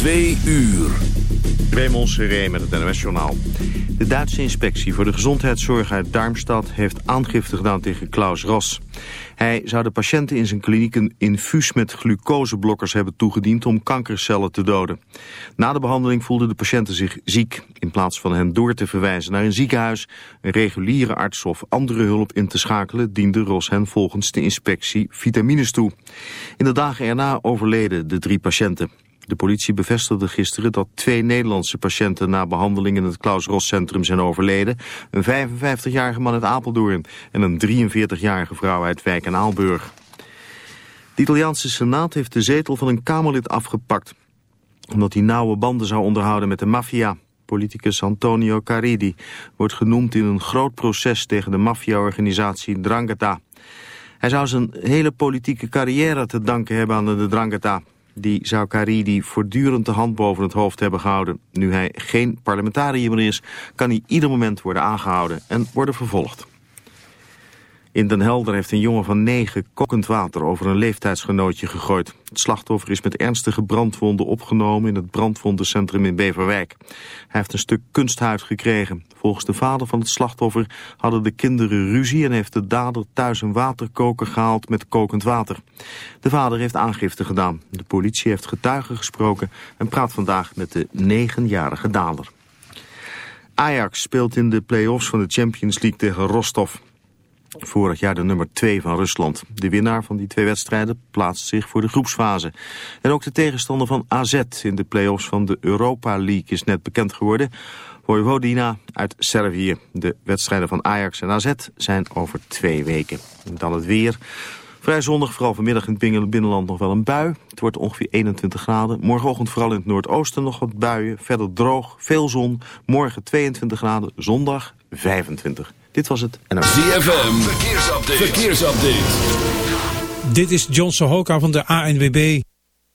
Twee uur. Raymond Seré met het NOS-journaal. De Duitse inspectie voor de gezondheidszorg uit Darmstad... heeft aangifte gedaan tegen Klaus Ros. Hij zou de patiënten in zijn kliniek een infuus met glucoseblokkers hebben toegediend... om kankercellen te doden. Na de behandeling voelden de patiënten zich ziek. In plaats van hen door te verwijzen naar een ziekenhuis... een reguliere arts of andere hulp in te schakelen... diende Ros hen volgens de inspectie vitamines toe. In de dagen erna overleden de drie patiënten. De politie bevestigde gisteren dat twee Nederlandse patiënten na behandeling in het Klaus Ros Centrum zijn overleden. Een 55-jarige man uit Apeldoorn en een 43-jarige vrouw uit Wijk en Aalburg. De Italiaanse Senaat heeft de zetel van een Kamerlid afgepakt. Omdat hij nauwe banden zou onderhouden met de maffia. Politicus Antonio Caridi wordt genoemd in een groot proces tegen de maffia-organisatie Drangheta. Hij zou zijn hele politieke carrière te danken hebben aan de Drangheta. Die zou Caridi voortdurend de hand boven het hoofd hebben gehouden. Nu hij geen parlementariër meer is, kan hij ieder moment worden aangehouden en worden vervolgd. In Den Helder heeft een jongen van negen kokend water over een leeftijdsgenootje gegooid. Het slachtoffer is met ernstige brandwonden opgenomen in het brandwondencentrum in Beverwijk. Hij heeft een stuk kunsthuid gekregen. Volgens de vader van het slachtoffer hadden de kinderen ruzie en heeft de dader thuis een waterkoker gehaald met kokend water. De vader heeft aangifte gedaan. De politie heeft getuigen gesproken en praat vandaag met de negenjarige dader. Ajax speelt in de play-offs van de Champions League tegen Rostov. Vorig jaar de nummer 2 van Rusland. De winnaar van die twee wedstrijden plaatst zich voor de groepsfase. En ook de tegenstander van AZ in de play-offs van de Europa League is net bekend geworden. Vojvodina uit Servië. De wedstrijden van Ajax en AZ zijn over twee weken. En dan het weer. Vrij zonnig, vooral vanmiddag in het binnenland nog wel een bui. Het wordt ongeveer 21 graden. Morgenochtend vooral in het noordoosten nog wat buien. Verder droog, veel zon. Morgen 22 graden, zondag 25. Dit was het. En ZFM, verkeersupdate. verkeersupdate. Dit is John Sohoka van de ANWB.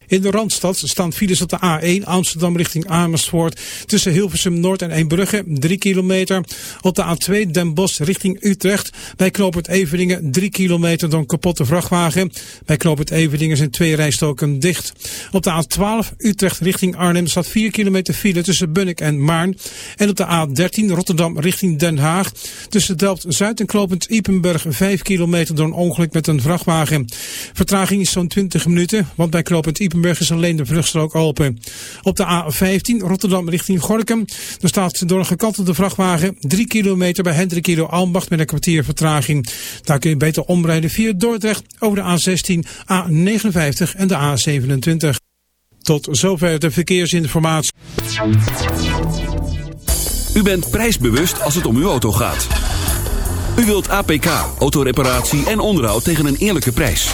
In de Randstad staan files op de A1 Amsterdam richting Amersfoort tussen Hilversum Noord en Eembrugge 3 kilometer. Op de A2 Den Bosch richting Utrecht bij knooppunt Eveningen 3 kilometer door een kapotte vrachtwagen. Bij knooppunt Eveningen zijn twee rijstoken dicht. Op de A12 Utrecht richting Arnhem staat 4 kilometer file tussen Bunnik en Maarn. En op de A13 Rotterdam richting Den Haag tussen Delft-Zuid en knooppunt Ipenburg 5 kilometer door een ongeluk met een vrachtwagen. Vertraging is zo'n 20 minuten, want bij knooppunt Ipenburg Spakenburg is alleen de vluchtstrook open. Op de A15 Rotterdam richting Gorkum. Er staat door een gekantelde vrachtwagen 3 kilometer bij Hendrik Almbacht met een kwartier vertraging. Daar kun je beter omrijden via Dordrecht over de A16, A59 en de A27. Tot zover de verkeersinformatie. U bent prijsbewust als het om uw auto gaat. U wilt APK, autoreparatie en onderhoud tegen een eerlijke prijs.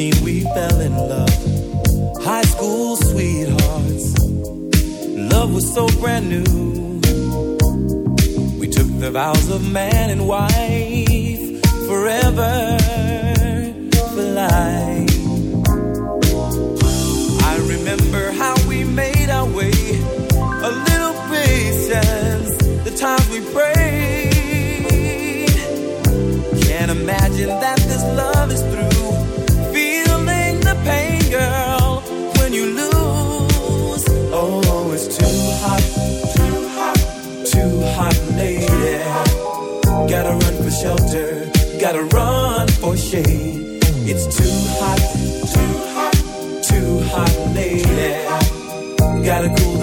17 we fell in love. High school sweethearts. Love was so brand new We took the vows of man and wife forever for life.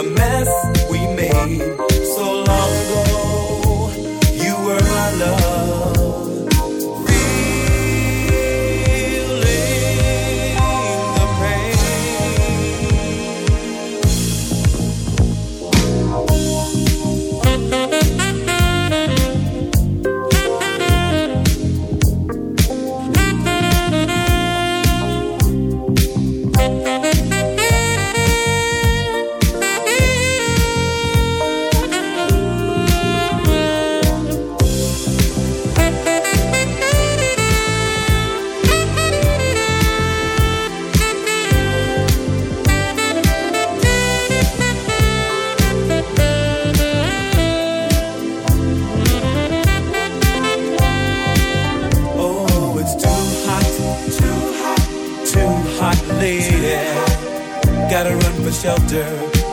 A mess we made so long ago.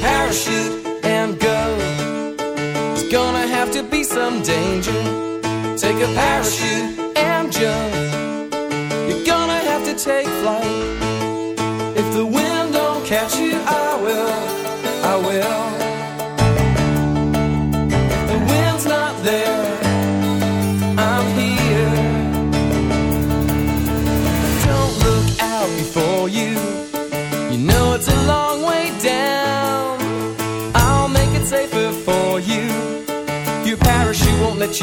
parachute and go. It's gonna have to be some danger. Take a parachute.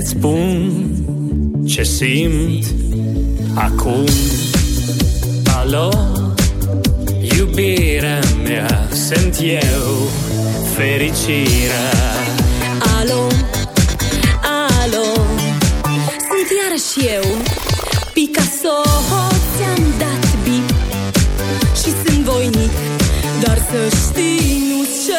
îți spun ce simt acum. Alo, iubirea mea, sunt eu, fericirea. Alo, alo, sunt iarăși eu, Picasso Ți-am dat bip și sunt voinic, dar să știi, nu-ți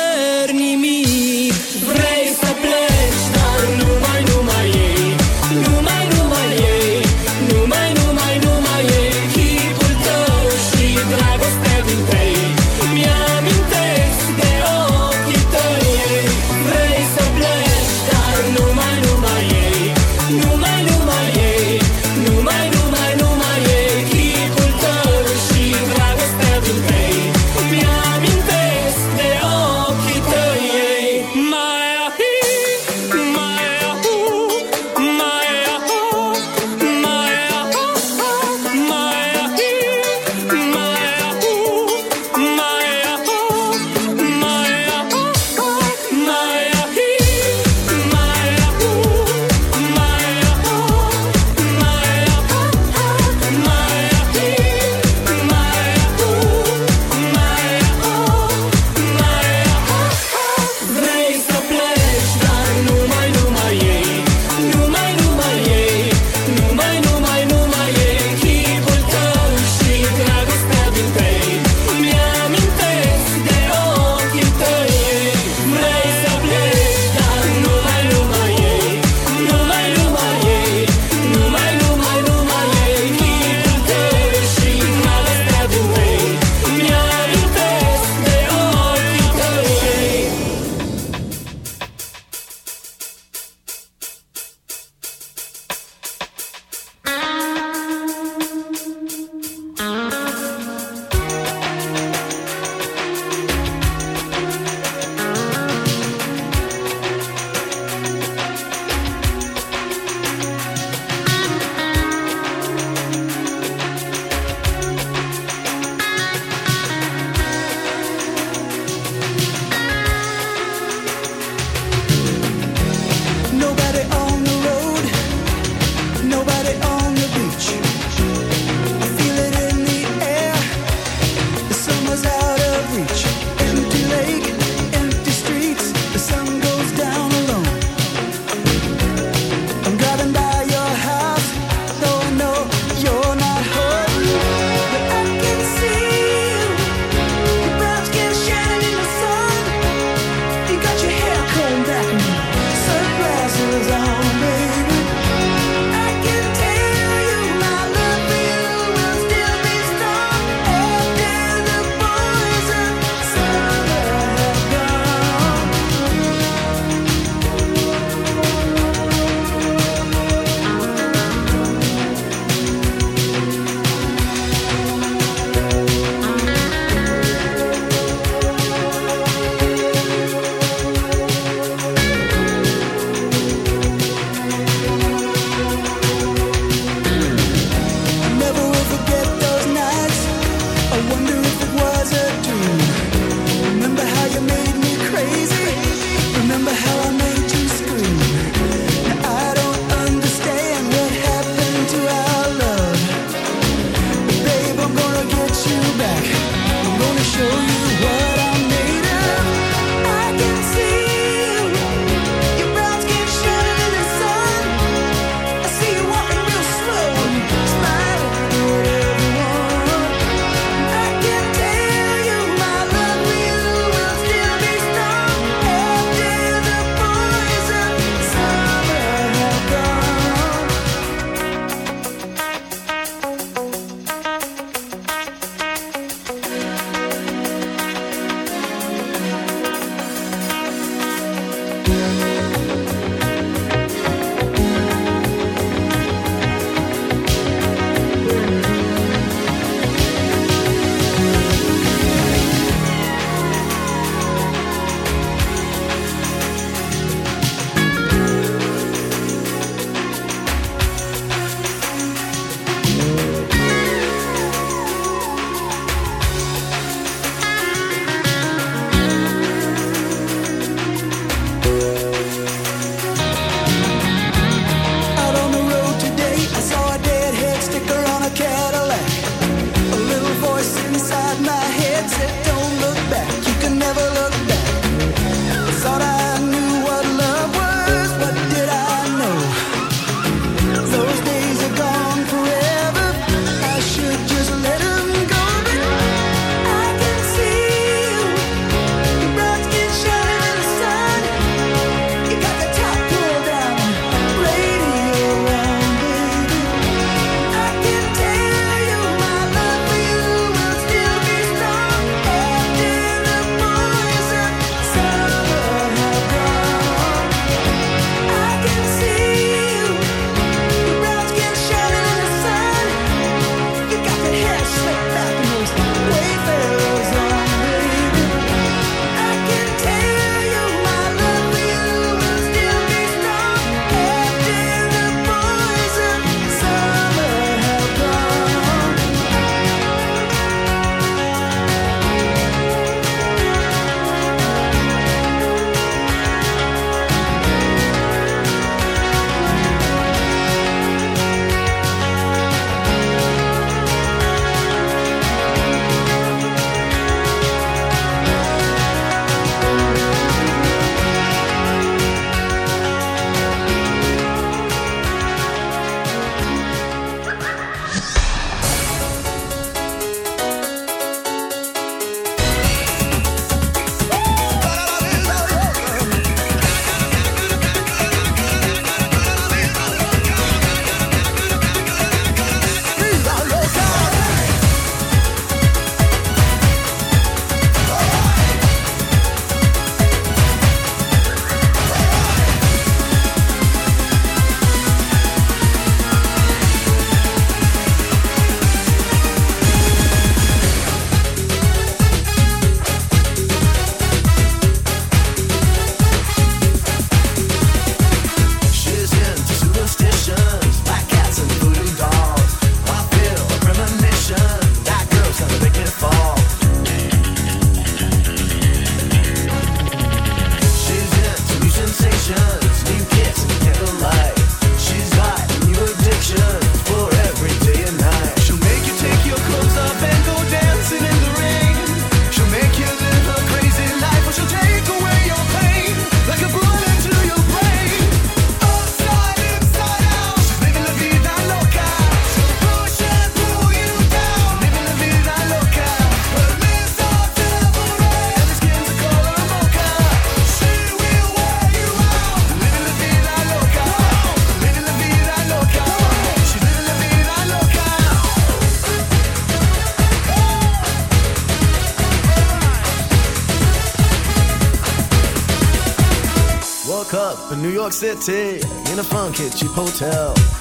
City in a funky cheap hotel.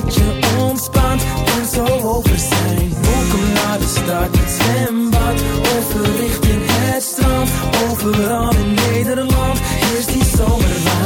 dat je ontspant en zo over zijn. Welkom naar de stad, het zwembad, over richting het strand, overal in Nederland.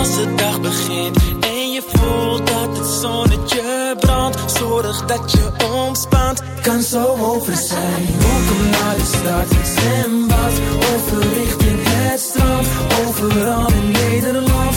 Als de dag begint. En je voelt dat het zonnetje brandt, zorg dat je ontspant, kan zo over zijn. Welkom naar de stad, zwembad, over richting het strand, overal in Nederland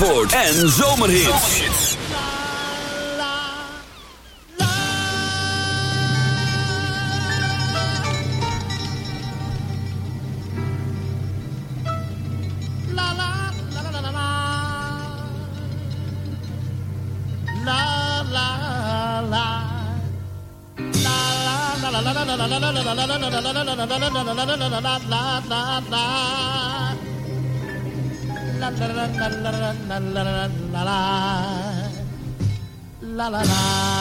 En Zomerhits. la la la.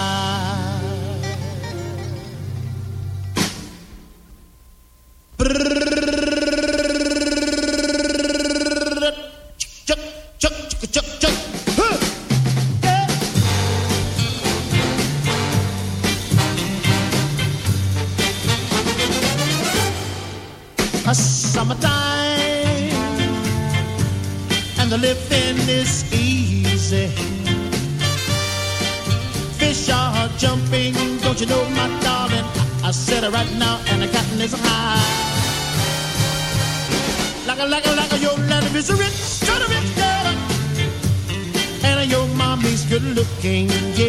right now and the cotton is high. Like a, like a, like a, your daddy is a rich, sort of rich girl. And your mommy's good looking, yeah.